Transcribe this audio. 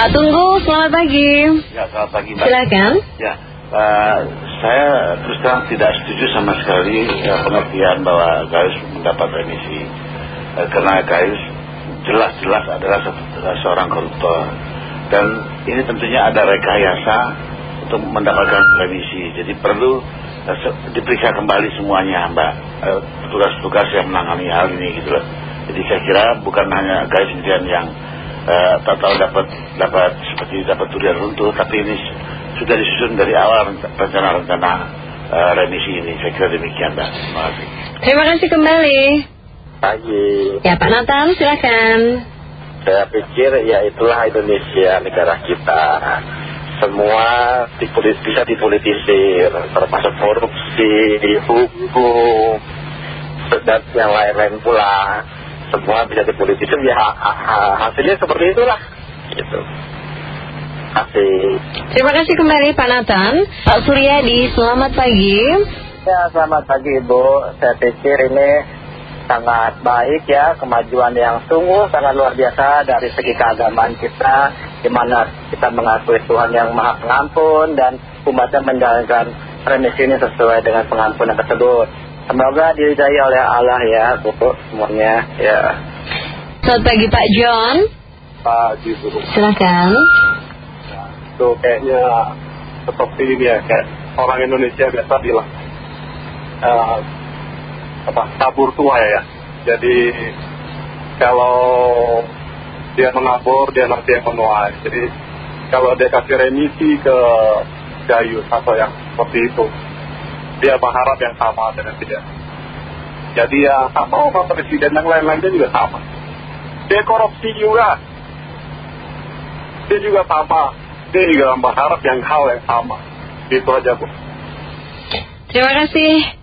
Pak Tunggu, selamat pagi. Ya, selamat pagi Mbak. Silakan. Ya, uh, saya terus terang tidak setuju sama sekali ya, pengertian bahwa Gayus mendapat remisi. Uh, karena Gayus jelas-jelas adalah se- seorang koruptor. Dan ini tentunya ada rekayasa untuk mendapatkan remisi. Jadi perlu uh, se- diperiksa kembali semuanya Mbak. Uh, Petugas-petugas yang menangani hal ini gitu loh. Jadi saya kira bukan hanya Gayus sendirian yang uh, tak tahu dapat dapat seperti dapat durian runtuh, tapi ini sudah disusun dari awal rencana-rencana uh, remisi ini. Saya kira demikian, Mbak. Terima kasih. Terima kasih kembali. Pagi, Ya Pak Nathan, silakan. saya pikir ya itulah Indonesia negara kita. Semua dipolit, bisa dipolitisir, termasuk korupsi, hukum, dan yang lain-lain pula. Semua bisa dipolitisir, ya ha- ha- ha- hasilnya seperti itulah. Gitu. Kasih. Terima kasih kembali Pak Nathan. Pak Suryadi, selamat pagi. Ya, selamat pagi Ibu. Saya pikir ini sangat baik ya, kemajuan yang sungguh sangat luar biasa dari segi keagamaan kita, di mana kita mengakui Tuhan yang maha pengampun dan umatnya menjalankan remisi ini sesuai dengan pengampunan tersebut. Semoga diridai oleh Allah ya, Bu, semuanya ya. Selamat pagi Pak John. Pak Jibu, Silakan. itu kayaknya seperti ini ya, kayak orang Indonesia biasa bilang eh, apa tabur tua ya. Jadi kalau dia mengabur dia nanti yang menuai. Jadi kalau dia kasih remisi ke Gayus atau yang seperti itu, dia berharap yang sama dengan dia. Jadi ya sama sama presiden yang lain-lainnya juga sama. Dia korupsi juga. Dia juga sama. Dia juga berharap yang hal yang sama. Itu aja Bu. Terima kasih